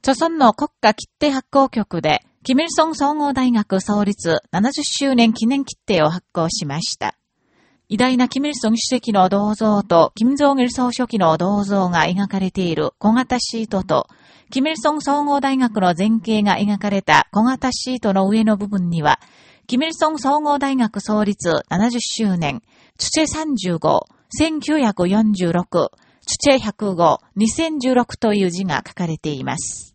著村の国家切手発行局で、キミルソン総合大学創立70周年記念切手を発行しました。偉大なキミルソン主席の銅像と、キム・ジョン・ル総書記の銅像が描かれている小型シートと、キミルソン総合大学の前景が描かれた小型シートの上の部分には、キミルソン総合大学創立70周年、チュチェ35、1946、チチェ105、2016という字が書かれています。